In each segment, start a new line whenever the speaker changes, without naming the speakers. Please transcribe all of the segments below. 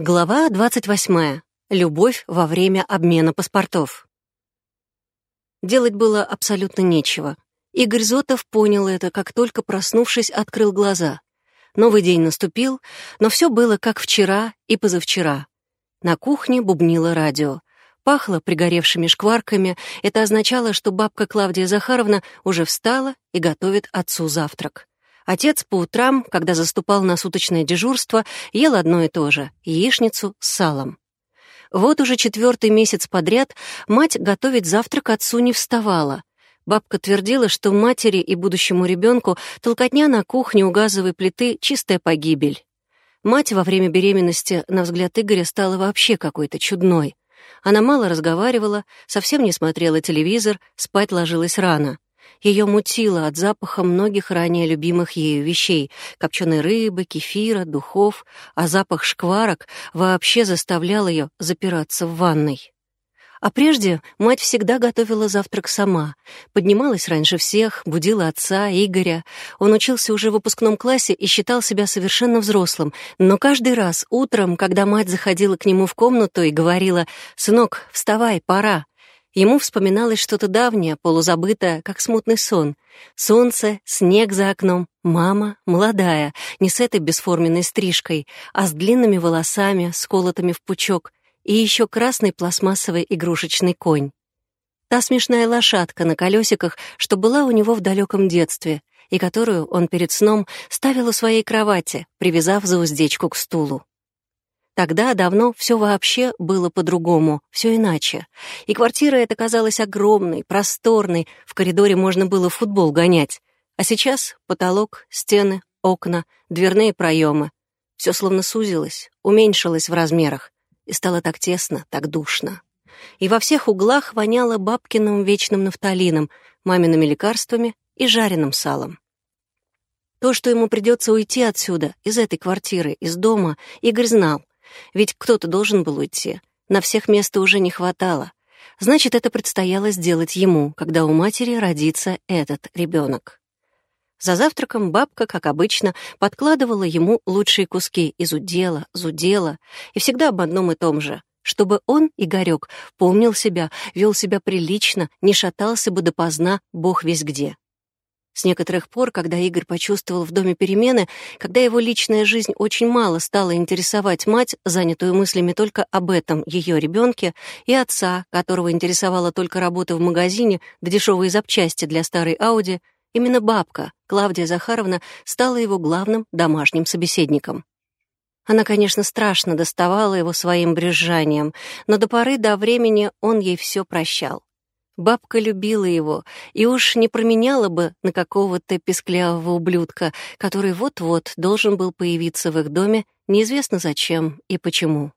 Глава 28. Любовь во время обмена паспортов. Делать было абсолютно нечего. Игорь Зотов понял это, как только, проснувшись, открыл глаза. Новый день наступил, но все было как вчера и позавчера. На кухне бубнило радио. Пахло пригоревшими шкварками. Это означало, что бабка Клавдия Захаровна уже встала и готовит отцу завтрак. Отец по утрам, когда заступал на суточное дежурство, ел одно и то же — яичницу с салом. Вот уже четвертый месяц подряд мать готовить завтрак отцу не вставала. Бабка твердила, что матери и будущему ребенку толкотня на кухне у газовой плиты — чистая погибель. Мать во время беременности, на взгляд Игоря, стала вообще какой-то чудной. Она мало разговаривала, совсем не смотрела телевизор, спать ложилась рано. Ее мутило от запаха многих ранее любимых ею вещей — копченой рыбы, кефира, духов, а запах шкварок вообще заставлял ее запираться в ванной. А прежде мать всегда готовила завтрак сама. Поднималась раньше всех, будила отца, Игоря. Он учился уже в выпускном классе и считал себя совершенно взрослым. Но каждый раз утром, когда мать заходила к нему в комнату и говорила «Сынок, вставай, пора», Ему вспоминалось что-то давнее, полузабытое, как смутный сон. Солнце, снег за окном, мама, молодая, не с этой бесформенной стрижкой, а с длинными волосами, сколотыми в пучок, и еще красный пластмассовый игрушечный конь. Та смешная лошадка на колесиках, что была у него в далеком детстве, и которую он перед сном ставил у своей кровати, привязав за уздечку к стулу. Тогда давно все вообще было по-другому, все иначе. И квартира эта казалась огромной, просторной, в коридоре можно было футбол гонять. А сейчас потолок, стены, окна, дверные проемы. Все словно сузилось, уменьшилось в размерах. И стало так тесно, так душно. И во всех углах воняло бабкиным вечным нафталином, мамиными лекарствами и жареным салом. То, что ему придется уйти отсюда, из этой квартиры, из дома, Игорь знал. Ведь кто-то должен был уйти. На всех места уже не хватало. Значит, это предстояло сделать ему, когда у матери родится этот ребенок. За завтраком бабка, как обычно, подкладывала ему лучшие куски из удела, зудела, и всегда об одном и том же — чтобы он, Игорек, помнил себя, вел себя прилично, не шатался бы допоздна, бог весь где. С некоторых пор, когда Игорь почувствовал в доме перемены, когда его личная жизнь очень мало стала интересовать мать, занятую мыслями только об этом ее ребенке, и отца, которого интересовала только работа в магазине да дешевые запчасти для старой Ауди, именно бабка, Клавдия Захаровна, стала его главным домашним собеседником. Она, конечно, страшно доставала его своим брюзжанием, но до поры до времени он ей все прощал. Бабка любила его и уж не променяла бы на какого-то песклявого ублюдка, который вот-вот должен был появиться в их доме неизвестно зачем и почему.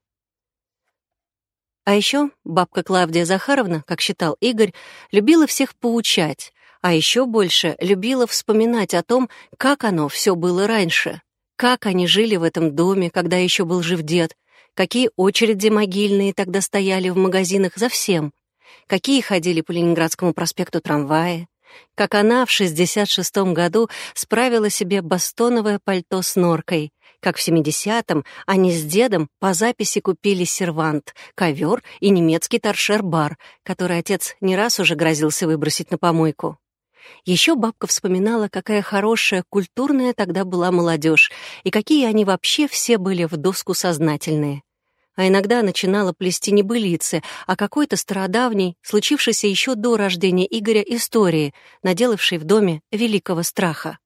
А еще бабка Клавдия Захаровна, как считал Игорь, любила всех поучать, а еще больше любила вспоминать о том, как оно все было раньше, как они жили в этом доме, когда еще был жив дед, какие очереди могильные тогда стояли в магазинах за всем — какие ходили по Ленинградскому проспекту трамваи, как она в 66-м году справила себе бастоновое пальто с норкой, как в 70-м они с дедом по записи купили сервант, ковер и немецкий торшер-бар, который отец не раз уже грозился выбросить на помойку. Еще бабка вспоминала, какая хорошая, культурная тогда была молодежь, и какие они вообще все были в доску сознательные а иногда начинала плести небылицы о какой-то стародавней, случившейся еще до рождения Игоря истории, наделавшей в доме великого страха.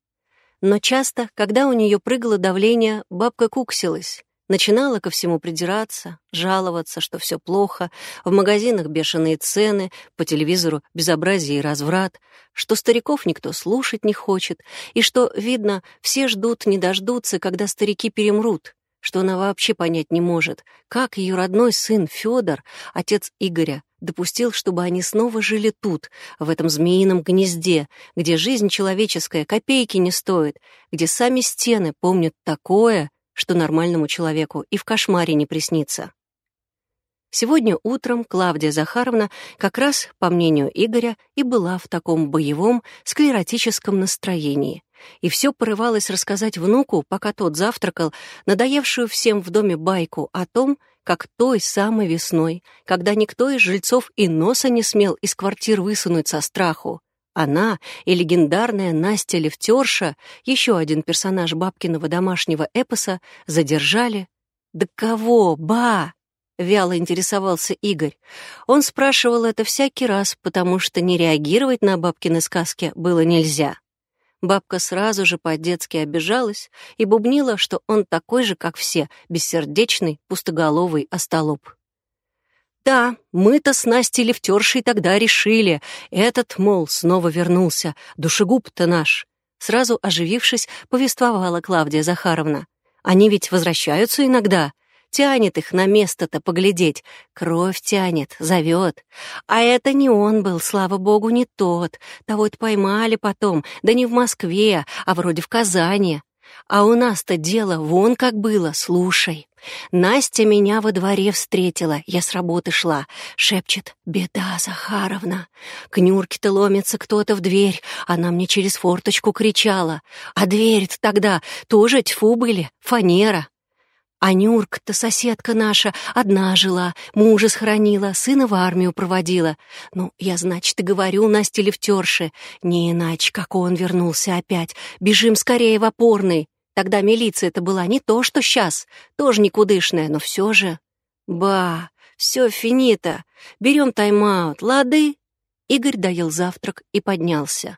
Но часто, когда у нее прыгало давление, бабка куксилась, начинала ко всему придираться, жаловаться, что все плохо, в магазинах бешеные цены, по телевизору безобразие и разврат, что стариков никто слушать не хочет, и что, видно, все ждут, не дождутся, когда старики перемрут, что она вообще понять не может, как ее родной сын Федор, отец Игоря, допустил, чтобы они снова жили тут, в этом змеином гнезде, где жизнь человеческая копейки не стоит, где сами стены помнят такое, что нормальному человеку и в кошмаре не приснится. Сегодня утром Клавдия Захаровна как раз, по мнению Игоря, и была в таком боевом, склеротическом настроении, и все порывалось рассказать внуку, пока тот завтракал, надоевшую всем в доме байку о том, как той самой весной, когда никто из жильцов и носа не смел из квартир высунуть со страху. Она и легендарная Настя Левтерша, еще один персонаж бабкиного домашнего эпоса, задержали. «Да кого, ба?» — вяло интересовался Игорь. Он спрашивал это всякий раз, потому что не реагировать на бабкины сказки было нельзя. Бабка сразу же по-детски обижалась и бубнила, что он такой же, как все, бессердечный, пустоголовый остолоп. Да, мы-то с Настей лифтершей тогда решили. Этот, мол, снова вернулся. Душегуб-то наш. Сразу оживившись, повествовала Клавдия Захаровна. Они ведь возвращаются иногда. Тянет их на место-то поглядеть. Кровь тянет, зовет. А это не он был, слава богу, не тот. Того-то поймали потом. Да не в Москве, а вроде в Казани. А у нас-то дело вон как было, слушай. Настя меня во дворе встретила, я с работы шла. Шепчет, беда, Захаровна. К Нюрке-то ломится кто-то в дверь, она мне через форточку кричала. А дверь-то тогда тоже тьфу были, фанера. А Нюрка-то соседка наша, одна жила, мужа схоронила, сына в армию проводила. Ну, я, значит, и говорю Насте лифтерше, не иначе, как он вернулся опять. Бежим скорее в опорный. Тогда милиция-то была не то, что сейчас, тоже никудышная, но все же... Ба, все финита, берем тайм-аут, лады? Игорь доел завтрак и поднялся.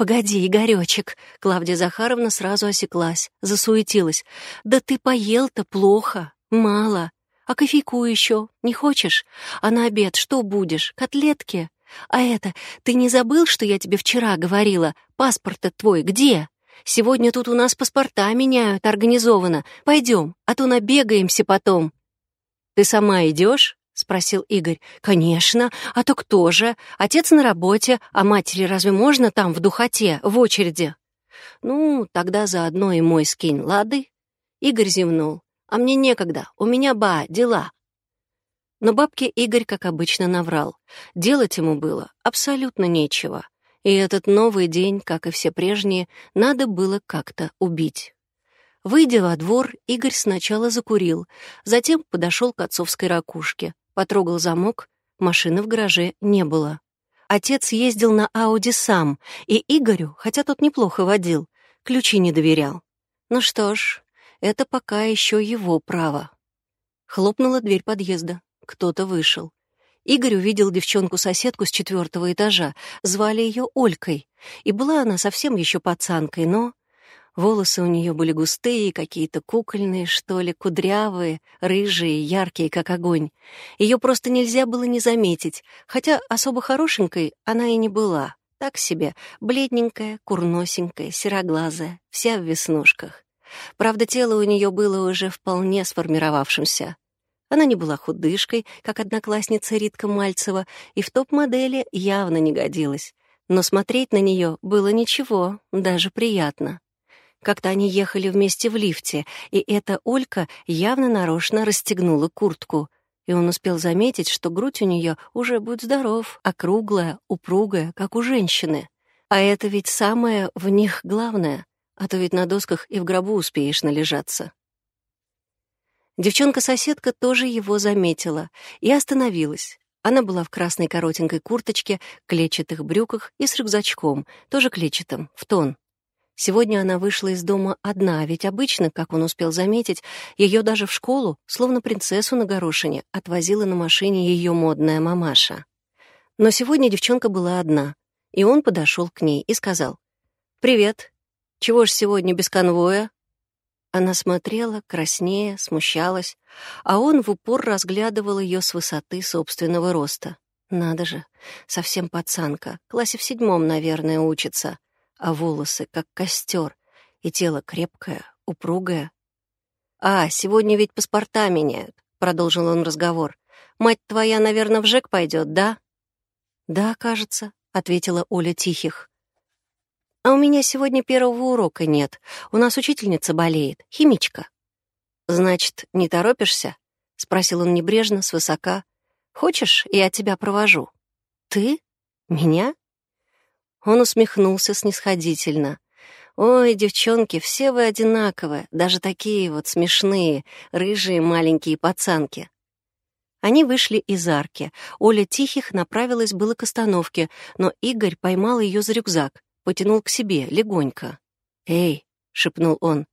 «Погоди, Игорёчек!» Клавдия Захаровна сразу осеклась, засуетилась. «Да ты поел-то плохо, мало. А кофейку еще не хочешь? А на обед что будешь? Котлетки? А это, ты не забыл, что я тебе вчера говорила? Паспорт-то твой где?» Сегодня тут у нас паспорта меняют организованно. Пойдем, а то набегаемся потом». «Ты сама идешь? Спросил Игорь. «Конечно. А то кто же? Отец на работе, а матери разве можно там в духоте, в очереди?» «Ну, тогда заодно и мой скинь, лады?» Игорь зевнул. «А мне некогда, у меня, ба, дела». Но бабке Игорь, как обычно, наврал. Делать ему было абсолютно нечего и этот новый день, как и все прежние, надо было как-то убить. Выйдя во двор, Игорь сначала закурил, затем подошел к отцовской ракушке, потрогал замок, машины в гараже не было. Отец ездил на Ауди сам, и Игорю, хотя тот неплохо водил, ключи не доверял. Ну что ж, это пока еще его право. Хлопнула дверь подъезда. Кто-то вышел. Игорь увидел девчонку-соседку с четвертого этажа. Звали ее Олькой. И была она совсем еще пацанкой, но... Волосы у нее были густые, какие-то кукольные, что ли, кудрявые, рыжие, яркие, как огонь. Ее просто нельзя было не заметить, хотя особо хорошенькой она и не была. Так себе, бледненькая, курносенькая, сероглазая, вся в веснушках. Правда, тело у нее было уже вполне сформировавшимся. Она не была худышкой, как одноклассница Ритка Мальцева, и в топ-модели явно не годилась. Но смотреть на нее было ничего, даже приятно. Как-то они ехали вместе в лифте, и эта Олька явно нарочно расстегнула куртку. И он успел заметить, что грудь у нее уже будет здоров, округлая, упругая, как у женщины. А это ведь самое в них главное, а то ведь на досках и в гробу успеешь належаться. Девчонка-соседка тоже его заметила и остановилась. Она была в красной коротенькой курточке, клетчатых брюках и с рюкзачком, тоже клетчатым, в тон. Сегодня она вышла из дома одна, ведь обычно, как он успел заметить, ее даже в школу, словно принцессу на горошине, отвозила на машине ее модная мамаша. Но сегодня девчонка была одна, и он подошел к ней и сказал, «Привет. Чего ж сегодня без конвоя?» Она смотрела, краснея, смущалась, а он в упор разглядывал ее с высоты собственного роста. Надо же, совсем пацанка, классе в седьмом, наверное, учится, а волосы как костер, и тело крепкое, упругое. «А, сегодня ведь паспорта меняют», — продолжил он разговор. «Мать твоя, наверное, в ЖЭК пойдет, да?» «Да, кажется», — ответила Оля Тихих. А у меня сегодня первого урока нет. У нас учительница болеет, химичка. Значит, не торопишься? Спросил он небрежно, свысока. Хочешь, я тебя провожу? Ты? Меня? Он усмехнулся снисходительно. Ой, девчонки, все вы одинаковые, даже такие вот смешные, рыжие маленькие пацанки. Они вышли из арки. Оля Тихих направилась было к остановке, но Игорь поймал ее за рюкзак, потянул к себе легонько. «Эй!» — шепнул он.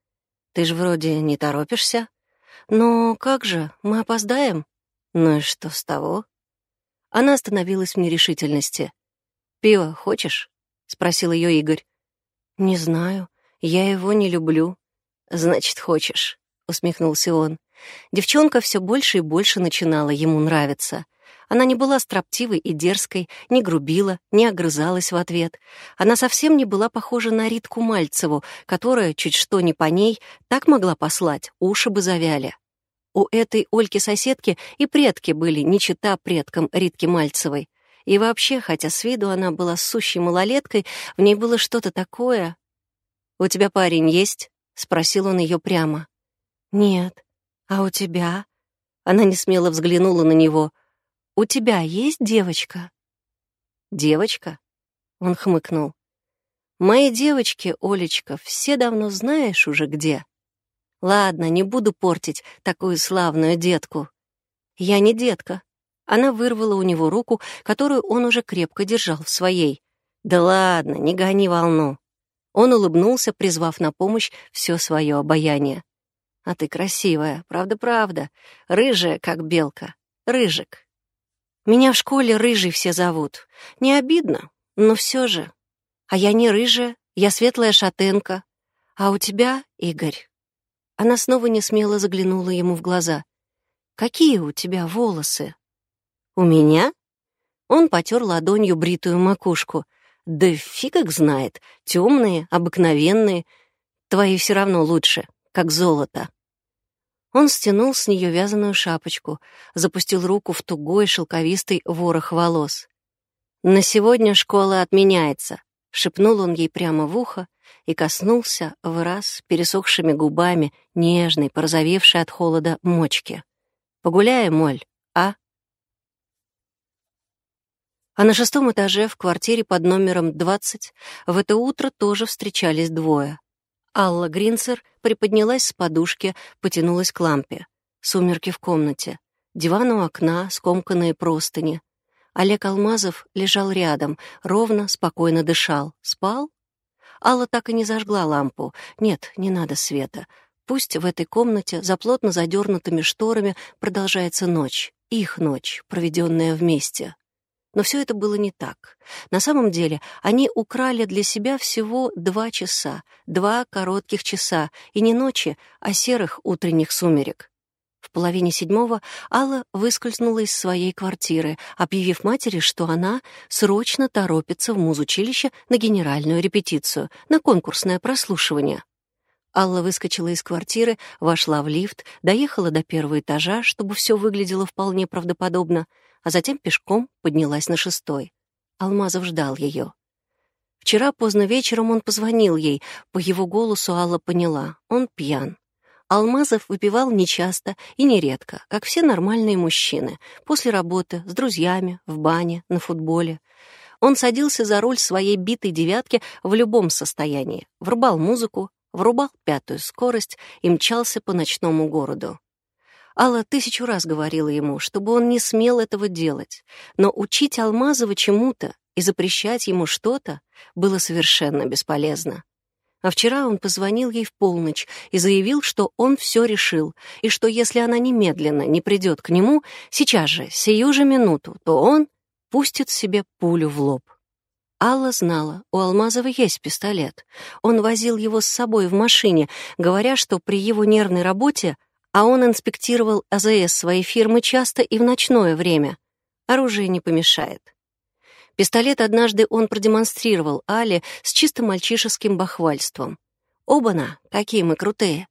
«Ты же вроде не торопишься?» «Но как же, мы опоздаем?» «Ну и что с того?» Она остановилась в нерешительности. «Пиво хочешь?» — спросил ее Игорь. «Не знаю. Я его не люблю». «Значит, хочешь», — усмехнулся он. Девчонка все больше и больше начинала ему нравиться. Она не была строптивой и дерзкой, не грубила, не огрызалась в ответ. Она совсем не была похожа на Ритку Мальцеву, которая, чуть что не по ней, так могла послать, уши бы завяли. У этой Ольки-соседки и предки были не чита предкам Ритки Мальцевой. И вообще, хотя с виду она была сущей малолеткой, в ней было что-то такое. «У тебя парень есть?» — спросил он ее прямо. «Нет. А у тебя?» Она не смело взглянула на него. «У тебя есть девочка?» «Девочка?» — он хмыкнул. «Мои девочки, Олечка, все давно знаешь уже где. Ладно, не буду портить такую славную детку. Я не детка, она вырвала у него руку, которую он уже крепко держал в своей. «Да ладно, не гони волну». Он улыбнулся, призвав на помощь все свое обаяние. «А ты красивая, правда-правда, рыжая, как белка, рыжик». «Меня в школе рыжий все зовут. Не обидно, но все же. А я не рыжая, я светлая шатенка. А у тебя, Игорь?» Она снова не смело заглянула ему в глаза. «Какие у тебя волосы?» «У меня?» Он потер ладонью бритую макушку. «Да фиг их знает. Темные, обыкновенные. Твои все равно лучше, как золото». Он стянул с нее вязаную шапочку, запустил руку в тугой шелковистый ворох волос. «На сегодня школа отменяется», — шепнул он ей прямо в ухо и коснулся в раз пересохшими губами нежной, порозовевшей от холода мочки. «Погуляем, Моль, а?» А на шестом этаже в квартире под номером 20 в это утро тоже встречались двое. Алла Гринцер приподнялась с подушки, потянулась к лампе. Сумерки в комнате. Диван у окна, скомканные простыни. Олег Алмазов лежал рядом, ровно, спокойно дышал. Спал? Алла так и не зажгла лампу. Нет, не надо света. Пусть в этой комнате за плотно задернутыми шторами продолжается ночь. Их ночь, проведенная вместе. Но все это было не так. На самом деле они украли для себя всего два часа, два коротких часа, и не ночи, а серых утренних сумерек. В половине седьмого Алла выскользнула из своей квартиры, объявив матери, что она срочно торопится в музучилище на генеральную репетицию, на конкурсное прослушивание. Алла выскочила из квартиры, вошла в лифт, доехала до первого этажа, чтобы все выглядело вполне правдоподобно — а затем пешком поднялась на шестой. Алмазов ждал ее. Вчера поздно вечером он позвонил ей. По его голосу Алла поняла — он пьян. Алмазов выпивал нечасто и нередко, как все нормальные мужчины, после работы, с друзьями, в бане, на футболе. Он садился за руль своей битой девятки в любом состоянии, врубал музыку, врубал пятую скорость и мчался по ночному городу. Алла тысячу раз говорила ему, чтобы он не смел этого делать, но учить Алмазова чему-то и запрещать ему что-то было совершенно бесполезно. А вчера он позвонил ей в полночь и заявил, что он все решил, и что если она немедленно не придет к нему, сейчас же, сию же минуту, то он пустит себе пулю в лоб. Алла знала, у Алмазова есть пистолет. Он возил его с собой в машине, говоря, что при его нервной работе а он инспектировал АЗС своей фирмы часто и в ночное время. Оружие не помешает. Пистолет однажды он продемонстрировал Але с чисто мальчишеским бахвальством. Оба-на, какие мы крутые.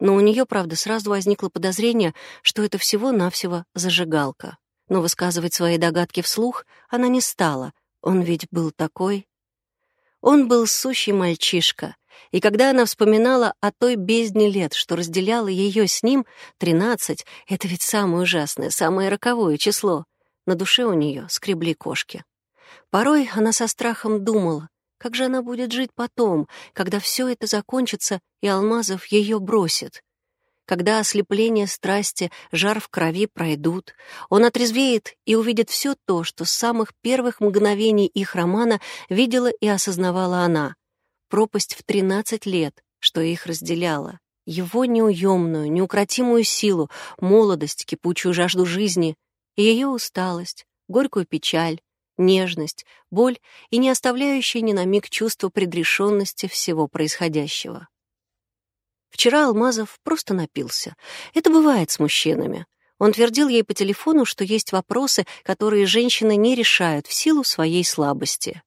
Но у нее, правда, сразу возникло подозрение, что это всего-навсего зажигалка. Но высказывать свои догадки вслух она не стала. Он ведь был такой... Он был сущий мальчишка, и когда она вспоминала о той бездне лет, что разделяла ее с ним, тринадцать — это ведь самое ужасное, самое роковое число, на душе у нее скребли кошки. Порой она со страхом думала, Как же она будет жить потом, когда все это закончится, и Алмазов ее бросит? Когда ослепление страсти, жар в крови пройдут, он отрезвеет и увидит все то, что с самых первых мгновений их романа видела и осознавала она. Пропасть в 13 лет, что их разделяла. Его неуемную, неукротимую силу, молодость, кипучую жажду жизни, ее усталость, горькую печаль, нежность, боль и не оставляющее ни на миг чувство предрешенности всего происходящего. Вчера Алмазов просто напился. Это бывает с мужчинами. Он твердил ей по телефону, что есть вопросы, которые женщины не решают в силу своей слабости.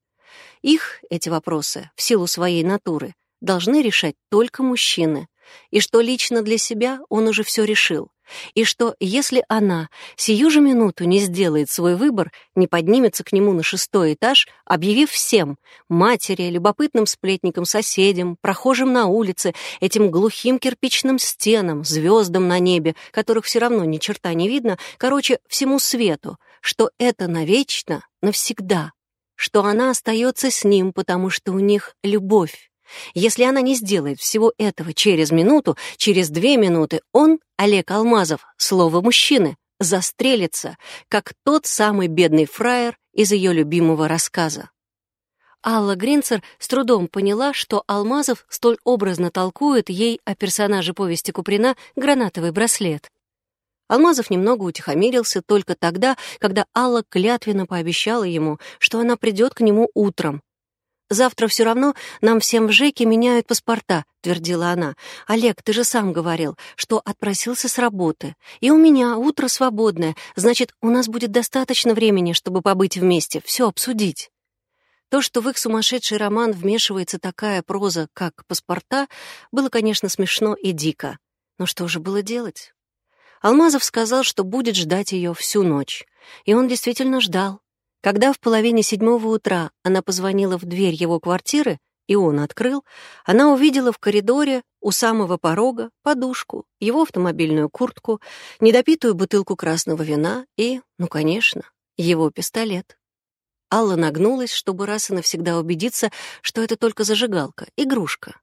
Их, эти вопросы, в силу своей натуры, должны решать только мужчины, и что лично для себя он уже все решил, и что, если она сию же минуту не сделает свой выбор, не поднимется к нему на шестой этаж, объявив всем — матери, любопытным сплетникам, соседям, прохожим на улице, этим глухим кирпичным стенам, звездам на небе, которых все равно ни черта не видно, короче, всему свету, что это навечно, навсегда, что она остается с ним, потому что у них любовь, если она не сделает всего этого через минуту, через две минуты, он, Олег Алмазов, слово мужчины, застрелится, как тот самый бедный фраер из ее любимого рассказа. Алла Гринцер с трудом поняла, что Алмазов столь образно толкует ей о персонаже повести Куприна «Гранатовый браслет». Алмазов немного утихомирился только тогда, когда Алла клятвенно пообещала ему, что она придет к нему утром, «Завтра все равно нам всем в ЖЭКе меняют паспорта», — твердила она. «Олег, ты же сам говорил, что отпросился с работы. И у меня утро свободное, значит, у нас будет достаточно времени, чтобы побыть вместе, все обсудить». То, что в их сумасшедший роман вмешивается такая проза, как «Паспорта», было, конечно, смешно и дико. Но что же было делать? Алмазов сказал, что будет ждать ее всю ночь. И он действительно ждал. Когда в половине седьмого утра она позвонила в дверь его квартиры, и он открыл, она увидела в коридоре у самого порога подушку, его автомобильную куртку, недопитую бутылку красного вина и, ну, конечно, его пистолет. Алла нагнулась, чтобы раз и навсегда убедиться, что это только зажигалка, игрушка.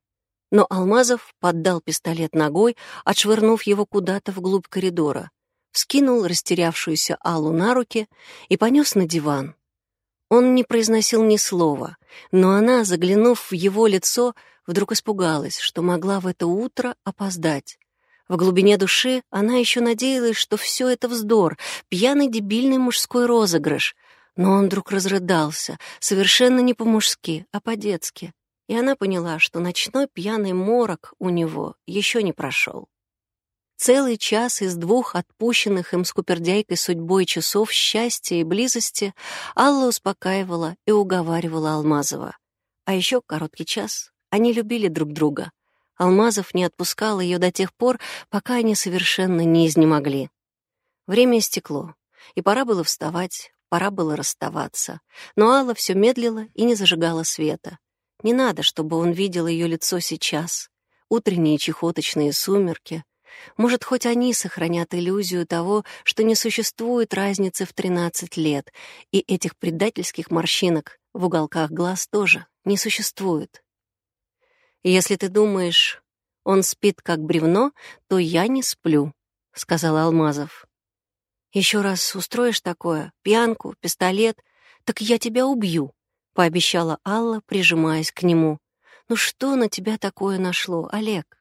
Но Алмазов поддал пистолет ногой, отшвырнув его куда-то вглубь коридора вскинул растерявшуюся Аллу на руки и понес на диван. Он не произносил ни слова, но она, заглянув в его лицо, вдруг испугалась, что могла в это утро опоздать. В глубине души она еще надеялась, что все это вздор, пьяный дебильный мужской розыгрыш. Но он вдруг разрыдался, совершенно не по-мужски, а по-детски. И она поняла, что ночной пьяный морок у него еще не прошел. Целый час из двух отпущенных им скупердяйкой судьбой часов счастья и близости Алла успокаивала и уговаривала Алмазова. А еще короткий час они любили друг друга. Алмазов не отпускал ее до тех пор, пока они совершенно не изнемогли. Время истекло, и пора было вставать, пора было расставаться. Но Алла все медлила и не зажигала света. Не надо, чтобы он видел ее лицо сейчас. Утренние чехоточные сумерки — может, хоть они сохранят иллюзию того, что не существует разницы в 13 лет, и этих предательских морщинок в уголках глаз тоже не существует. «Если ты думаешь, он спит как бревно, то я не сплю», — сказал Алмазов. «Еще раз устроишь такое, пьянку, пистолет, так я тебя убью», — пообещала Алла, прижимаясь к нему. «Ну что на тебя такое нашло, Олег?»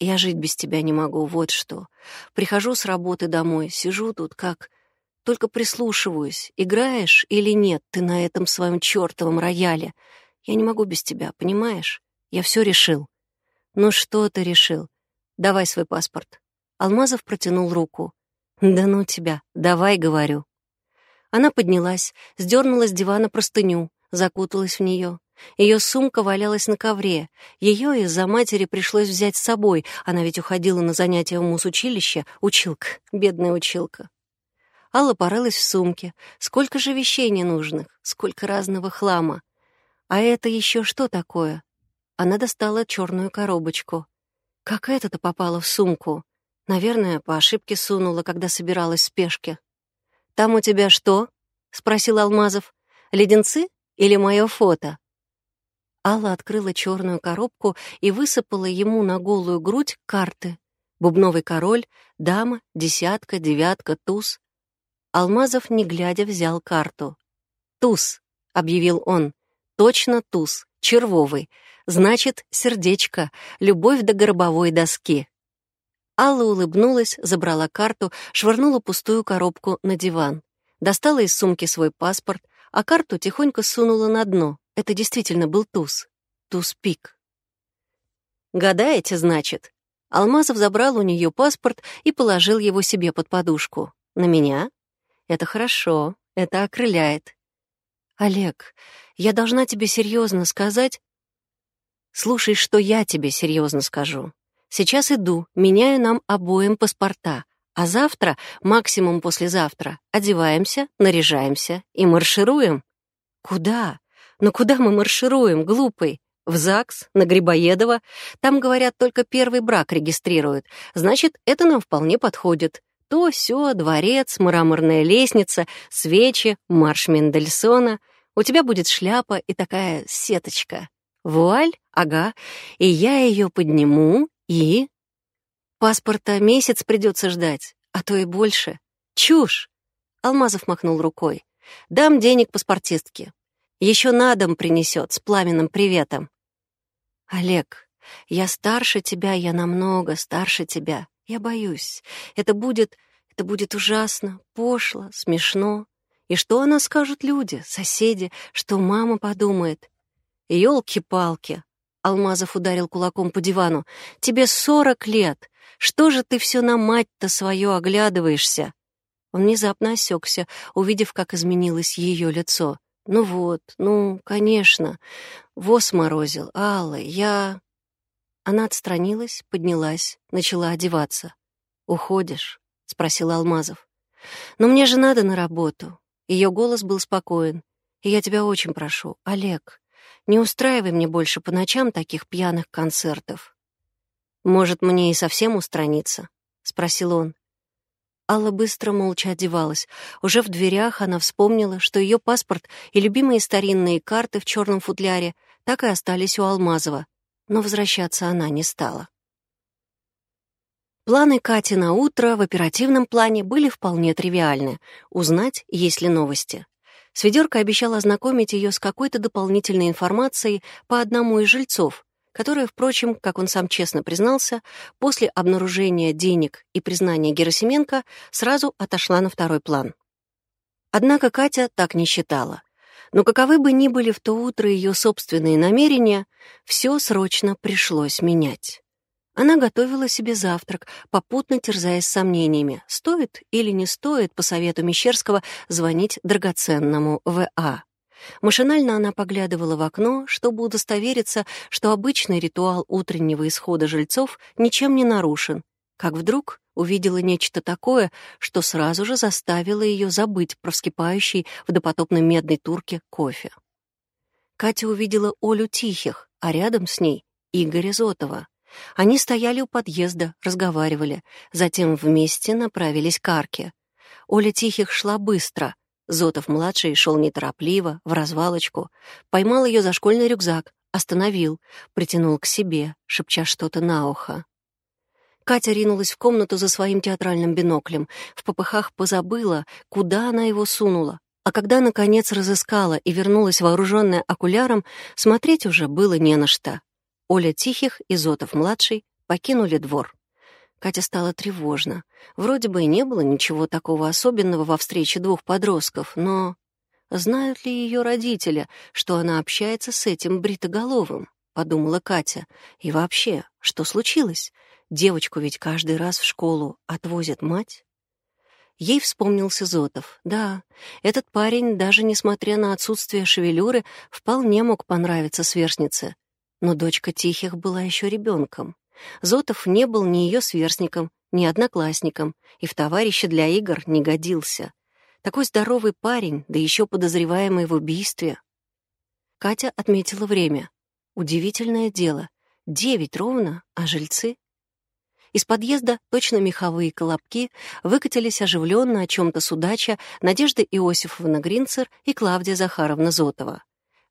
Я жить без тебя не могу, вот что. Прихожу с работы домой, сижу тут как... Только прислушиваюсь, играешь или нет ты на этом своем чертовом рояле. Я не могу без тебя, понимаешь? Я все решил. Ну что ты решил? Давай свой паспорт. Алмазов протянул руку. Да ну тебя, давай, говорю. Она поднялась, сдернула с дивана простыню, закуталась в нее. Ее сумка валялась на ковре. Ее из-за матери пришлось взять с собой. Она ведь уходила на занятия в мусучилище. Училка, бедная училка. Алла порылась в сумке. Сколько же вещей ненужных, сколько разного хлама. А это еще что такое? Она достала черную коробочку. Как это-то попало в сумку? Наверное, по ошибке сунула, когда собиралась в спешке. «Там у тебя что?» — спросил Алмазов. «Леденцы или мое фото?» Алла открыла черную коробку и высыпала ему на голую грудь карты. Бубновый король, дама, десятка, девятка, туз. Алмазов, не глядя, взял карту. «Туз», — объявил он. «Точно туз, червовый. Значит, сердечко, любовь до гробовой доски». Алла улыбнулась, забрала карту, швырнула пустую коробку на диван. Достала из сумки свой паспорт, а карту тихонько сунула на дно. Это действительно был туз. Туз-пик. «Гадаете, значит?» Алмазов забрал у нее паспорт и положил его себе под подушку. «На меня?» «Это хорошо, это окрыляет». «Олег, я должна тебе серьезно сказать...» «Слушай, что я тебе серьезно скажу. Сейчас иду, меняю нам обоим паспорта, а завтра, максимум послезавтра, одеваемся, наряжаемся и маршируем». «Куда? Ну куда мы маршируем, глупый? В ЗАГС, на Грибоедова. Там, говорят, только первый брак регистрируют. Значит, это нам вполне подходит. То все, дворец, мраморная лестница, свечи, марш Мендельсона. У тебя будет шляпа и такая сеточка. Вуаль, ага, и я ее подниму, и... Паспорта месяц придется ждать, а то и больше. Чушь! Алмазов махнул рукой. Дам денег паспортистке. Еще на дом принесет с пламенным приветом. Олег, я старше тебя, я намного старше тебя. Я боюсь. Это будет... Это будет ужасно, пошло, смешно. И что о нас скажут люди, соседи, что мама подумает? Ёлки-палки, Алмазов ударил кулаком по дивану. «Тебе сорок лет! Что же ты все на мать-то свою оглядываешься?» Он внезапно осекся, увидев, как изменилось ее лицо. «Ну вот, ну, конечно. Воз морозил. Алла, я...» Она отстранилась, поднялась, начала одеваться. «Уходишь?» — спросил Алмазов. «Но мне же надо на работу». Ее голос был спокоен. «И я тебя очень прошу, Олег, не устраивай мне больше по ночам таких пьяных концертов. Может, мне и совсем устраниться? спросил он. Алла быстро молча одевалась. Уже в дверях она вспомнила, что ее паспорт и любимые старинные карты в черном футляре так и остались у Алмазова, но возвращаться она не стала. Планы Кати на утро в оперативном плане были вполне тривиальны — узнать, есть ли новости. Сведерка обещал ознакомить ее с какой-то дополнительной информацией по одному из жильцов, которая, впрочем, как он сам честно признался, после обнаружения денег и признания Герасименко сразу отошла на второй план. Однако Катя так не считала. Но каковы бы ни были в то утро ее собственные намерения, все срочно пришлось менять. Она готовила себе завтрак, попутно терзаясь сомнениями, стоит или не стоит, по совету Мещерского, звонить драгоценному В.А. Машинально она поглядывала в окно, чтобы удостовериться, что обычный ритуал утреннего исхода жильцов ничем не нарушен, как вдруг увидела нечто такое, что сразу же заставило ее забыть про вскипающий в допотопной медной турке кофе. Катя увидела Олю Тихих, а рядом с ней — Игоря Зотова. Они стояли у подъезда, разговаривали, затем вместе направились к арке. Оля Тихих шла быстро. Зотов-младший шел неторопливо, в развалочку. Поймал ее за школьный рюкзак, остановил, притянул к себе, шепча что-то на ухо. Катя ринулась в комнату за своим театральным биноклем. В попыхах позабыла, куда она его сунула. А когда, наконец, разыскала и вернулась вооруженная окуляром, смотреть уже было не на что. Оля Тихих и Зотов-младший покинули двор. Катя стала тревожно. Вроде бы и не было ничего такого особенного во встрече двух подростков, но... Знают ли ее родители, что она общается с этим бритоголовым? Подумала Катя. И вообще, что случилось? Девочку ведь каждый раз в школу отвозит мать. Ей вспомнился Зотов. Да, этот парень, даже несмотря на отсутствие шевелюры, вполне мог понравиться сверстнице. Но дочка Тихих была еще ребенком. Зотов не был ни ее сверстником, ни одноклассником, и в товарище для игр не годился. Такой здоровый парень, да еще подозреваемый в убийстве. Катя отметила время. Удивительное дело. Девять ровно, а жильцы? Из подъезда точно меховые колобки выкатились оживленно о чем-то судача Надежда Иосифовна Гринцер и Клавдия Захаровна Зотова.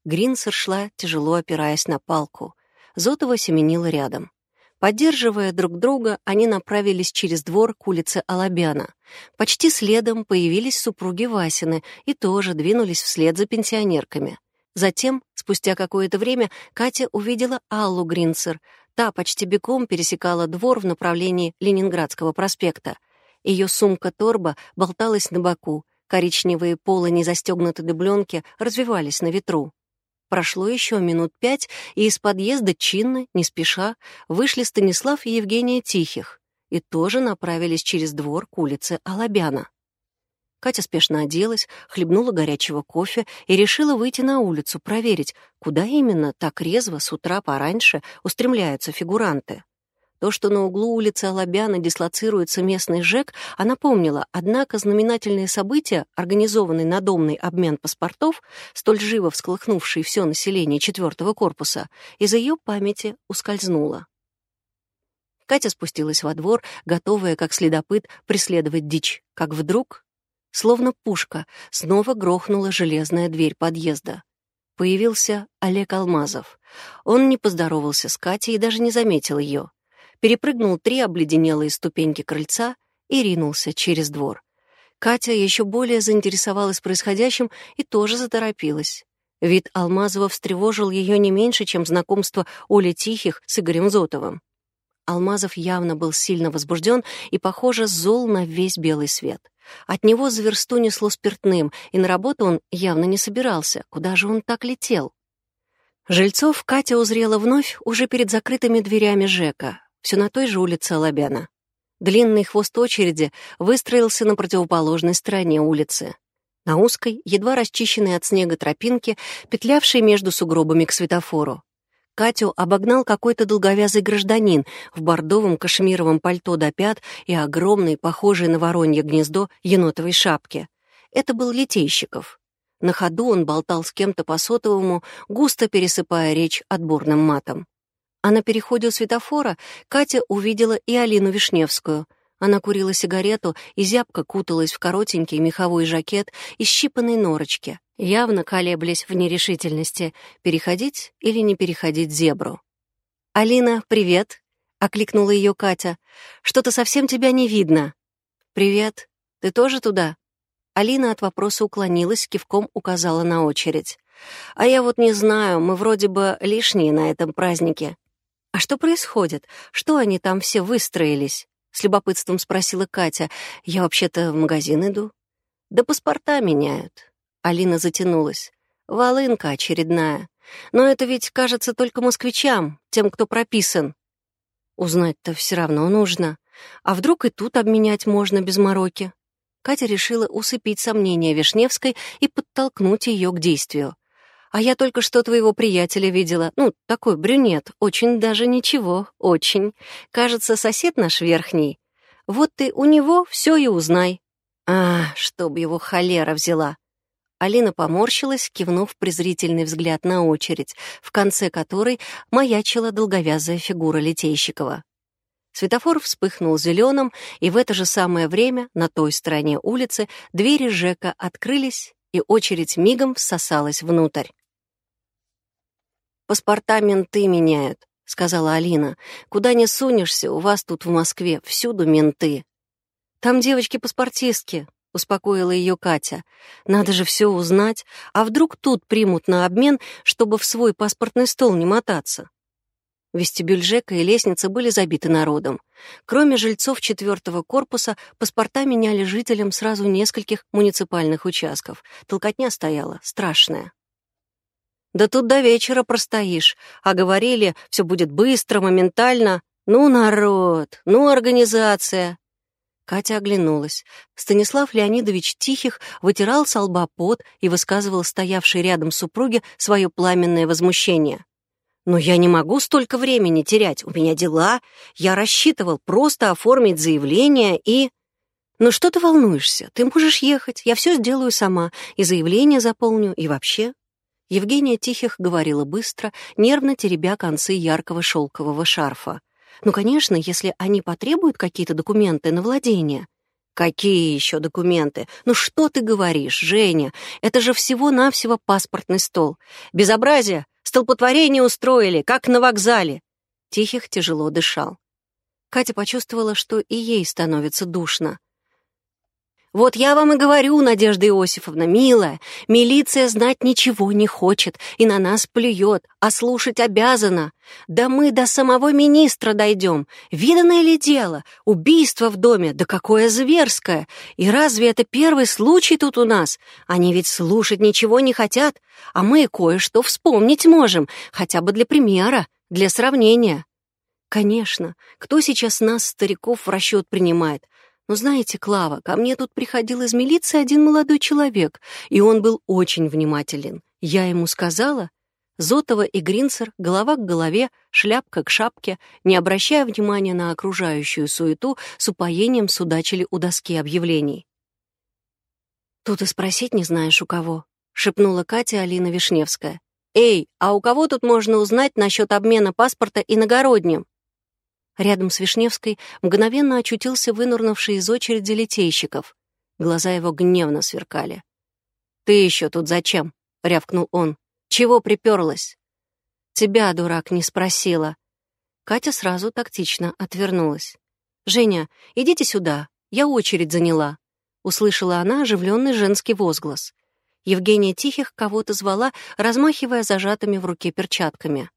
Гринсер шла, тяжело опираясь на палку. Зотова семенила рядом. Поддерживая друг друга, они направились через двор к улице Алабяна. Почти следом появились супруги Васины и тоже двинулись вслед за пенсионерками. Затем, спустя какое-то время, Катя увидела Аллу Гринцер. Та почти бегом пересекала двор в направлении Ленинградского проспекта. Ее сумка-торба болталась на боку, коричневые полы незастегнутой дубленки развивались на ветру. Прошло еще минут пять, и из подъезда чинно, не спеша, вышли Станислав и Евгения Тихих и тоже направились через двор к улице Алабяна. Катя спешно оделась, хлебнула горячего кофе и решила выйти на улицу, проверить, куда именно так резво с утра пораньше устремляются фигуранты. То, что на углу улицы Алабяна дислоцируется местный ЖЭК, она помнила, однако знаменательные события, организованный надомный обмен паспортов, столь живо всколыхнувший все население четвертого корпуса, из ее памяти ускользнуло. Катя спустилась во двор, готовая, как следопыт, преследовать дичь, как вдруг, словно пушка, снова грохнула железная дверь подъезда. Появился Олег Алмазов. Он не поздоровался с Катей и даже не заметил ее перепрыгнул три обледенелые ступеньки крыльца и ринулся через двор. Катя еще более заинтересовалась происходящим и тоже заторопилась. Вид Алмазова встревожил ее не меньше, чем знакомство Оли Тихих с Игорем Зотовым. Алмазов явно был сильно возбужден и, похоже, зол на весь белый свет. От него за версту несло спиртным, и на работу он явно не собирался. Куда же он так летел? Жильцов Катя узрела вновь уже перед закрытыми дверями Жека все на той же улице Лобяна. Длинный хвост очереди выстроился на противоположной стороне улицы. На узкой, едва расчищенной от снега тропинке, петлявшей между сугробами к светофору. Катю обогнал какой-то долговязый гражданин в бордовом кашемировом пальто до пят и огромной, похожей на воронье гнездо, енотовой шапке. Это был Литейщиков. На ходу он болтал с кем-то по сотовому, густо пересыпая речь отборным матом. А на переходе у светофора Катя увидела и Алину Вишневскую. Она курила сигарету и зябко куталась в коротенький меховой жакет из щипанной норочки, явно колеблясь в нерешительности, переходить или не переходить зебру. «Алина, привет!» — окликнула ее Катя. «Что-то совсем тебя не видно». «Привет. Ты тоже туда?» Алина от вопроса уклонилась, кивком указала на очередь. «А я вот не знаю, мы вроде бы лишние на этом празднике. «А что происходит? Что они там все выстроились?» — с любопытством спросила Катя. «Я вообще-то в магазин иду». «Да паспорта меняют». Алина затянулась. «Волынка очередная. Но это ведь, кажется, только москвичам, тем, кто прописан». «Узнать-то все равно нужно. А вдруг и тут обменять можно без мороки?» Катя решила усыпить сомнения Вишневской и подтолкнуть ее к действию. А я только что твоего приятеля видела. Ну, такой брюнет. Очень даже ничего. Очень. Кажется, сосед наш верхний. Вот ты у него все и узнай. А, чтоб его холера взяла. Алина поморщилась, кивнув презрительный взгляд на очередь, в конце которой маячила долговязая фигура Литейщикова. Светофор вспыхнул зеленым, и в это же самое время на той стороне улицы двери Жека открылись, и очередь мигом всосалась внутрь. «Паспорта менты меняют», — сказала Алина. «Куда не сунешься, у вас тут в Москве всюду менты». «Там девочки-паспортистки», — успокоила ее Катя. «Надо же все узнать, а вдруг тут примут на обмен, чтобы в свой паспортный стол не мотаться?» Вестибюль Жека и лестница были забиты народом. Кроме жильцов четвертого корпуса, паспорта меняли жителям сразу нескольких муниципальных участков. Толкотня стояла, страшная. Да тут до вечера простоишь, а говорили, все будет быстро, моментально. Ну, народ, ну, организация. Катя оглянулась. Станислав Леонидович Тихих вытирал с лба пот и высказывал стоявшей рядом супруге свое пламенное возмущение. «Но я не могу столько времени терять, у меня дела. Я рассчитывал просто оформить заявление и...» «Ну что ты волнуешься? Ты можешь ехать, я все сделаю сама, и заявление заполню, и вообще...» Евгения Тихих говорила быстро, нервно теребя концы яркого шелкового шарфа. «Ну, конечно, если они потребуют какие-то документы на владение». «Какие еще документы? Ну что ты говоришь, Женя? Это же всего-навсего паспортный стол. Безобразие! Столпотворение устроили, как на вокзале!» Тихих тяжело дышал. Катя почувствовала, что и ей становится душно. Вот я вам и говорю, Надежда Иосифовна, милая, милиция знать ничего не хочет и на нас плюет, а слушать обязана. Да мы до самого министра дойдем. Виданное ли дело? Убийство в доме, да какое зверское! И разве это первый случай тут у нас? Они ведь слушать ничего не хотят, а мы кое-что вспомнить можем, хотя бы для примера, для сравнения. Конечно, кто сейчас нас, стариков, в расчет принимает? Но знаете, Клава, ко мне тут приходил из милиции один молодой человек, и он был очень внимателен. Я ему сказала, Зотова и Гринцер, голова к голове, шляпка к шапке, не обращая внимания на окружающую суету, с упоением судачили у доски объявлений. «Тут и спросить не знаешь, у кого», — шепнула Катя Алина Вишневская. «Эй, а у кого тут можно узнать насчет обмена паспорта иногородним?» Рядом с Вишневской мгновенно очутился вынурнувший из очереди литейщиков. Глаза его гневно сверкали. «Ты еще тут зачем?» — рявкнул он. «Чего приперлась?» «Тебя, дурак, не спросила». Катя сразу тактично отвернулась. «Женя, идите сюда, я очередь заняла», — услышала она оживленный женский возглас. Евгения Тихих кого-то звала, размахивая зажатыми в руке перчатками.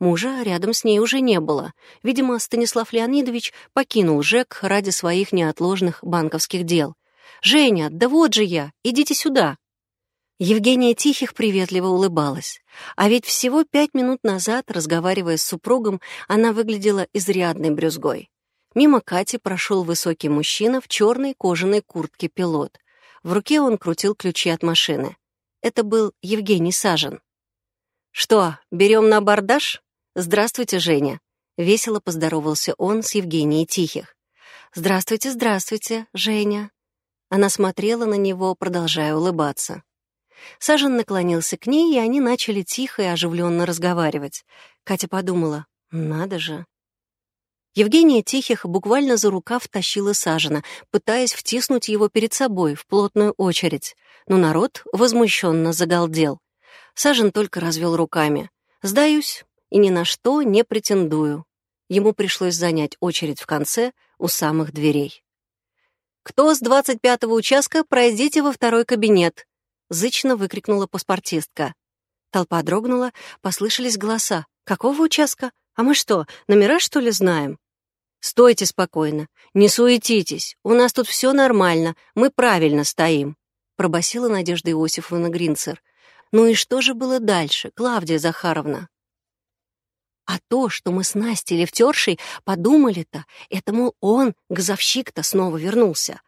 Мужа рядом с ней уже не было. Видимо, Станислав Леонидович покинул ЖЭК ради своих неотложных банковских дел. «Женя, да вот же я! Идите сюда!» Евгения Тихих приветливо улыбалась. А ведь всего пять минут назад, разговаривая с супругом, она выглядела изрядной брюзгой. Мимо Кати прошел высокий мужчина в черной кожаной куртке пилот. В руке он крутил ключи от машины. Это был Евгений Сажен. «Что, берем на абордаж?» «Здравствуйте, Женя», — весело поздоровался он с Евгенией Тихих. «Здравствуйте, здравствуйте, Женя». Она смотрела на него, продолжая улыбаться. Сажен наклонился к ней, и они начали тихо и оживленно разговаривать. Катя подумала, надо же. Евгения Тихих буквально за рукав тащила Сажена, пытаясь втиснуть его перед собой в плотную очередь. Но народ возмущенно загалдел. Сажен только развел руками. «Сдаюсь, и ни на что не претендую. Ему пришлось занять очередь в конце у самых дверей. «Кто с двадцать пятого участка, пройдите во второй кабинет!» — зычно выкрикнула паспортистка. Толпа дрогнула, послышались голоса. «Какого участка? А мы что, номера, что ли, знаем?» «Стойте спокойно, не суетитесь, у нас тут все нормально, мы правильно стоим», — пробасила Надежда Иосифовна Гринцер. «Ну и что же было дальше, Клавдия Захаровна?» А то, что мы с Настей Левтершей подумали-то, это, мол, он, газовщик-то, снова вернулся.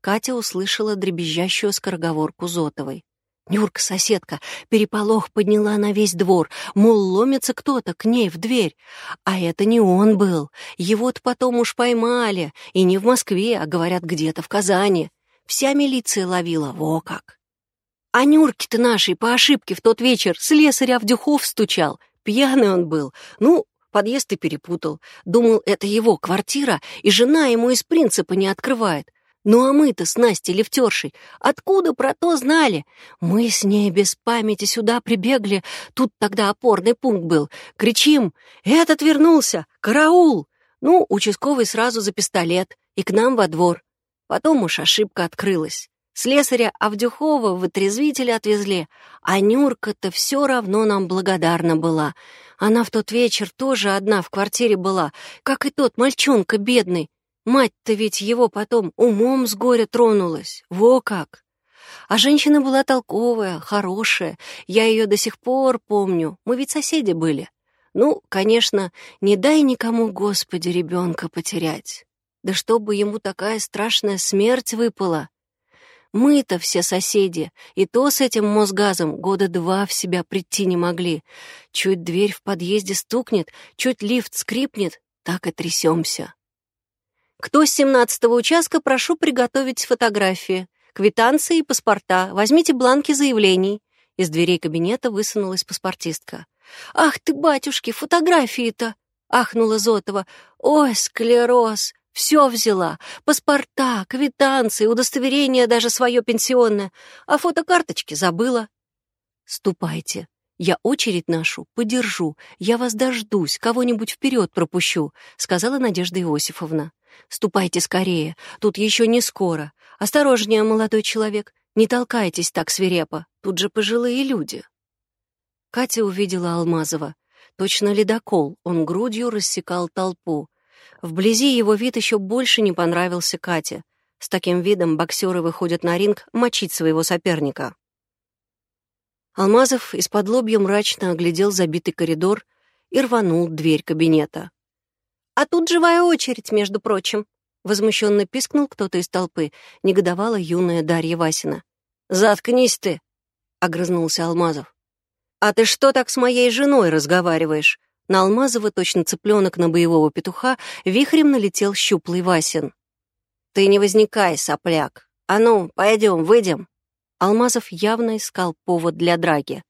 Катя услышала дребезжащую скороговорку Зотовой. Нюрка, соседка, переполох подняла на весь двор, мол, ломится кто-то к ней в дверь. А это не он был. Его-то потом уж поймали. И не в Москве, а, говорят, где-то в Казани. Вся милиция ловила, во как. А Нюрки-то нашей по ошибке в тот вечер слесаря в дюхов стучал. Пьяный он был. Ну, подъезд и перепутал. Думал, это его квартира, и жена ему из принципа не открывает. Ну а мы-то с Настей Левтершей откуда про то знали? Мы с ней без памяти сюда прибегли, тут тогда опорный пункт был. Кричим «Этот вернулся! Караул!» Ну, участковый сразу за пистолет и к нам во двор. Потом уж ошибка открылась. Слесаря Авдюхова в отрезвитель отвезли, а Нюрка-то все равно нам благодарна была. Она в тот вечер тоже одна в квартире была, как и тот мальчонка бедный. Мать-то ведь его потом умом с горя тронулась. Во как! А женщина была толковая, хорошая. Я ее до сих пор помню. Мы ведь соседи были. Ну, конечно, не дай никому, Господи, ребенка потерять. Да чтобы ему такая страшная смерть выпала. Мы-то все соседи, и то с этим мозгазом года два в себя прийти не могли. Чуть дверь в подъезде стукнет, чуть лифт скрипнет, так и трясемся. Кто с семнадцатого участка, прошу приготовить фотографии, квитанции и паспорта. Возьмите бланки заявлений. Из дверей кабинета высунулась паспортистка. «Ах ты, батюшки, фотографии-то!» — ахнула Зотова. «Ой, склероз! Все взяла. Паспорта, квитанции, удостоверение даже свое пенсионное. А фотокарточки забыла. Ступайте. Я очередь нашу подержу. Я вас дождусь, кого-нибудь вперед пропущу, сказала Надежда Иосифовна. Ступайте скорее, тут еще не скоро. Осторожнее, молодой человек, не толкайтесь так свирепо, тут же пожилые люди. Катя увидела Алмазова. Точно ледокол, он грудью рассекал толпу. Вблизи его вид еще больше не понравился Кате. С таким видом боксеры выходят на ринг мочить своего соперника. Алмазов из-под лобья мрачно оглядел забитый коридор и рванул дверь кабинета. «А тут живая очередь, между прочим!» Возмущенно пискнул кто-то из толпы, негодовала юная Дарья Васина. «Заткнись ты!» — огрызнулся Алмазов. «А ты что так с моей женой разговариваешь?» На Алмазова, точно цыпленок на боевого петуха, вихрем налетел щуплый Васин. «Ты не возникай, сопляк! А ну, пойдем, выйдем!» Алмазов явно искал повод для драги.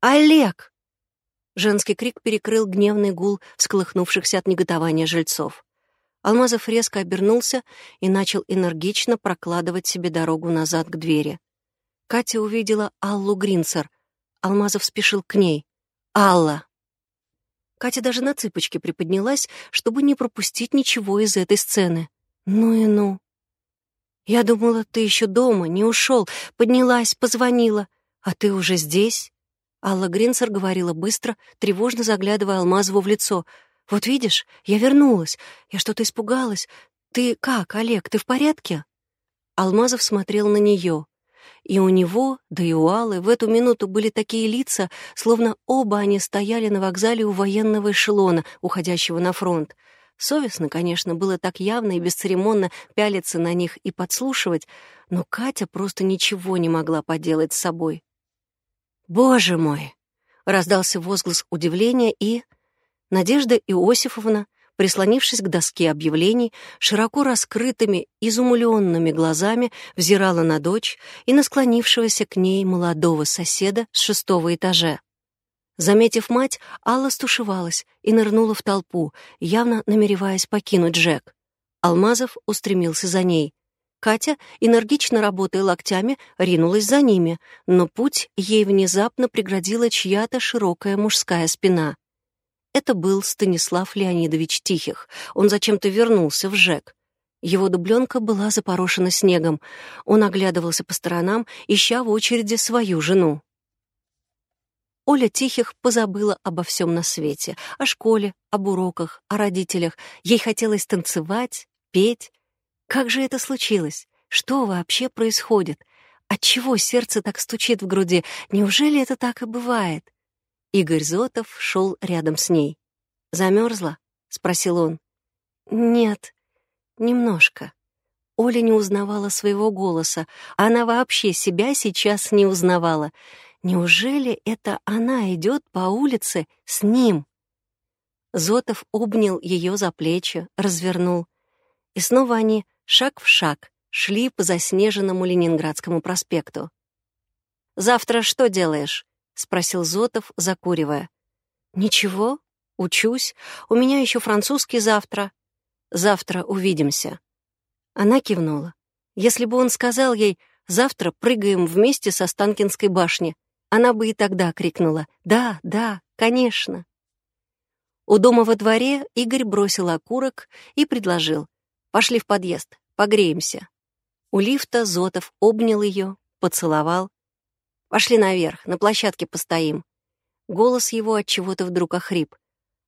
«Олег!» Женский крик перекрыл гневный гул всколыхнувшихся от неготования жильцов. Алмазов резко обернулся и начал энергично прокладывать себе дорогу назад к двери. Катя увидела Аллу Гринцер. Алмазов спешил к ней. «Алла!» Катя даже на цыпочки приподнялась, чтобы не пропустить ничего из этой сцены. «Ну и ну!» Я думала, ты еще дома, не ушел. Поднялась, позвонила. А ты уже здесь?» Алла Гринцер говорила быстро, тревожно заглядывая Алмазову в лицо. «Вот видишь, я вернулась. Я что-то испугалась. Ты как, Олег, ты в порядке?» Алмазов смотрел на нее. И у него, да и у Аллы, в эту минуту были такие лица, словно оба они стояли на вокзале у военного эшелона, уходящего на фронт. Совестно, конечно, было так явно и бесцеремонно пялиться на них и подслушивать, но Катя просто ничего не могла поделать с собой. «Боже мой!» — раздался возглас удивления, и... Надежда Иосифовна, прислонившись к доске объявлений, широко раскрытыми, изумленными глазами взирала на дочь и на склонившегося к ней молодого соседа с шестого этажа. Заметив мать, Алла стушевалась и нырнула в толпу, явно намереваясь покинуть Джек. Алмазов устремился за ней. Катя, энергично работая локтями, ринулась за ними, но путь ей внезапно преградила чья-то широкая мужская спина. Это был Станислав Леонидович Тихих. Он зачем-то вернулся в ЖЭК. Его дубленка была запорошена снегом. Он оглядывался по сторонам, ища в очереди свою жену. Оля Тихих позабыла обо всем на свете. О школе, об уроках, о родителях. Ей хотелось танцевать, петь. Как же это случилось? Что вообще происходит? Отчего сердце так стучит в груди? Неужели это так и бывает? Игорь Зотов шел рядом с ней. Замерзла? спросил он. «Нет, немножко». Оля не узнавала своего голоса. Она вообще себя сейчас не узнавала. Неужели это она идет по улице с ним? Зотов обнял ее за плечи, развернул. И снова они, шаг в шаг, шли по заснеженному Ленинградскому проспекту. «Завтра что делаешь?» — спросил Зотов, закуривая. «Ничего, учусь. У меня еще французский завтра. Завтра увидимся». Она кивнула. Если бы он сказал ей «завтра прыгаем вместе со Станкинской башни», она бы и тогда крикнула «Да, да, конечно». У дома во дворе Игорь бросил окурок и предложил «Пошли в подъезд, погреемся». У лифта Зотов обнял ее, поцеловал. «Пошли наверх, на площадке постоим». Голос его от чего-то вдруг охрип.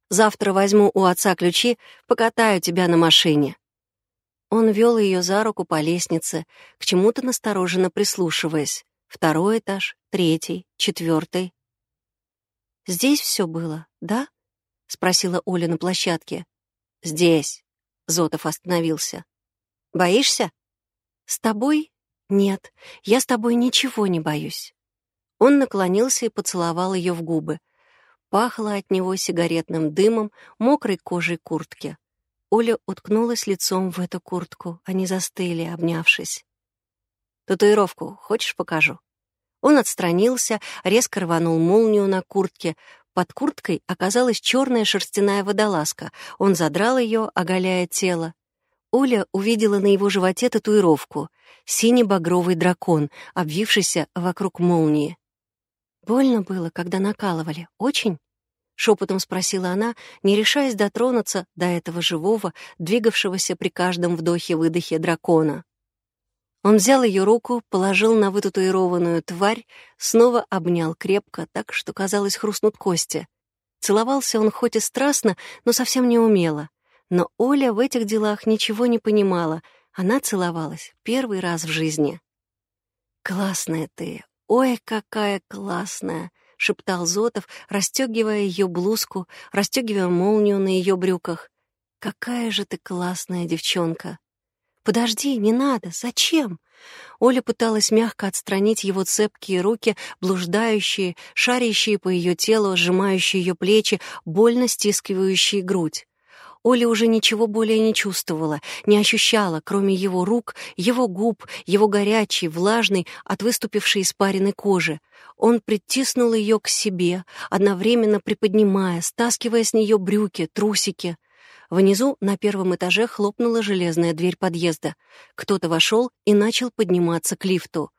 «Завтра возьму у отца ключи, покатаю тебя на машине». Он вел ее за руку по лестнице, к чему-то настороженно прислушиваясь. Второй этаж, третий, четвертый. «Здесь все было, да?» — спросила Оля на площадке. «Здесь», — Зотов остановился. «Боишься?» «С тобой? Нет, я с тобой ничего не боюсь». Он наклонился и поцеловал ее в губы. Пахло от него сигаретным дымом, мокрой кожей куртки. Оля уткнулась лицом в эту куртку, они застыли, обнявшись. «Татуировку хочешь покажу?» Он отстранился, резко рванул молнию на куртке. Под курткой оказалась черная шерстяная водолазка. Он задрал ее, оголяя тело. Оля увидела на его животе татуировку — синий-багровый дракон, обвившийся вокруг молнии. «Больно было, когда накалывали? Очень?» — шепотом спросила она, не решаясь дотронуться до этого живого, двигавшегося при каждом вдохе-выдохе дракона. Он взял ее руку, положил на вытатуированную тварь, снова обнял крепко, так что, казалось, хрустнут кости. Целовался он хоть и страстно, но совсем не умело. Но Оля в этих делах ничего не понимала. Она целовалась первый раз в жизни. «Классная ты! Ой, какая классная!» — шептал Зотов, расстегивая ее блузку, расстегивая молнию на ее брюках. «Какая же ты классная девчонка!» «Подожди, не надо, зачем?» Оля пыталась мягко отстранить его цепкие руки, блуждающие, шарящие по ее телу, сжимающие ее плечи, больно стискивающие грудь. Оля уже ничего более не чувствовала, не ощущала, кроме его рук, его губ, его горячей, влажной, от выступившей испаренной кожи. Он притиснул ее к себе, одновременно приподнимая, стаскивая с нее брюки, трусики. Внизу, на первом этаже, хлопнула железная дверь подъезда. Кто-то вошел и начал подниматься к лифту.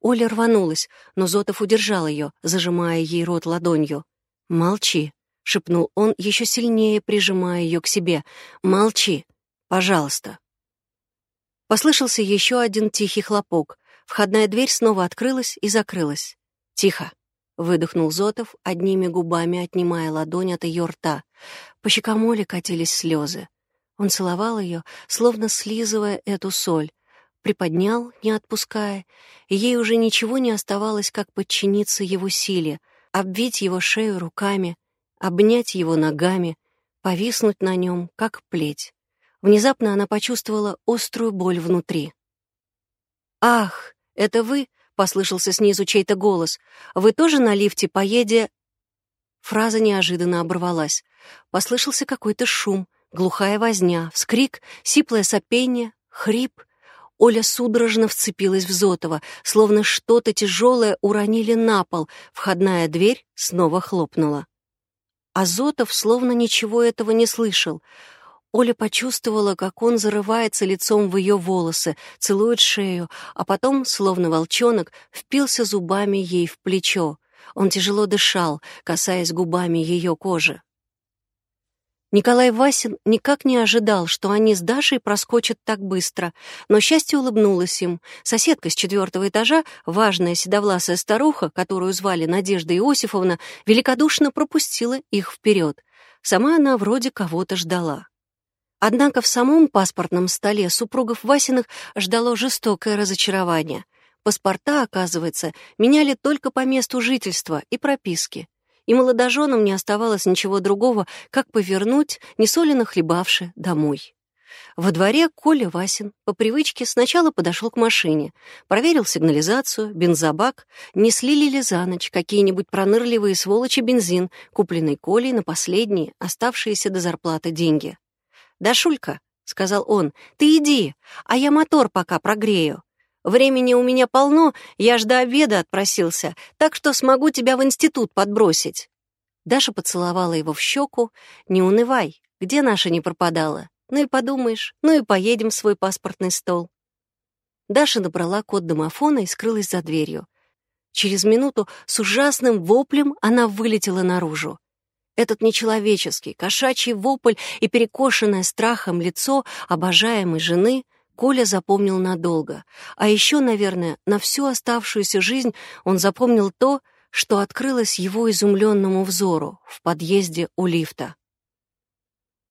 Оля рванулась, но Зотов удержал ее, зажимая ей рот ладонью. «Молчи», — шепнул он, еще сильнее прижимая ее к себе. «Молчи, пожалуйста». Послышался еще один тихий хлопок. Входная дверь снова открылась и закрылась. «Тихо», — выдохнул Зотов, одними губами отнимая ладонь от ее рта. По щекам Оли катились слезы. Он целовал ее, словно слизывая эту соль, приподнял, не отпуская, и ей уже ничего не оставалось, как подчиниться его силе, обвить его шею руками, обнять его ногами, повиснуть на нем, как плеть. Внезапно она почувствовала острую боль внутри. «Ах, это вы?» — послышался снизу чей-то голос. «Вы тоже на лифте поеде...» Фраза неожиданно оборвалась. Послышался какой-то шум, глухая возня, вскрик, сиплое сопение, хрип. Оля судорожно вцепилась в Зотова, словно что-то тяжелое уронили на пол. Входная дверь снова хлопнула. Азотов словно ничего этого не слышал. Оля почувствовала, как он зарывается лицом в ее волосы, целует шею, а потом, словно волчонок, впился зубами ей в плечо. Он тяжело дышал, касаясь губами ее кожи. Николай Васин никак не ожидал, что они с Дашей проскочат так быстро, но счастье улыбнулось им. Соседка с четвертого этажа, важная седовласая старуха, которую звали Надежда Иосифовна, великодушно пропустила их вперед. Сама она вроде кого-то ждала. Однако в самом паспортном столе супругов Васиных ждало жестокое разочарование. Паспорта, оказывается, меняли только по месту жительства и прописки и молодоженам не оставалось ничего другого, как повернуть, несолено хлебавши, домой. Во дворе Коля Васин по привычке сначала подошел к машине, проверил сигнализацию, бензобак, не слили ли за ночь какие-нибудь пронырливые сволочи бензин, купленный Колей на последние, оставшиеся до зарплаты деньги. «Да, Шулька», — сказал он, — «ты иди, а я мотор пока прогрею. Времени у меня полно, я ж до обеда отпросился, так что смогу тебя в институт подбросить». Даша поцеловала его в щеку. «Не унывай, где наша не пропадала? Ну и подумаешь, ну и поедем в свой паспортный стол». Даша набрала код домофона и скрылась за дверью. Через минуту с ужасным воплем она вылетела наружу. Этот нечеловеческий, кошачий вопль и перекошенное страхом лицо обожаемой жены — Коля запомнил надолго. А еще, наверное, на всю оставшуюся жизнь он запомнил то, что открылось его изумленному взору в подъезде у лифта.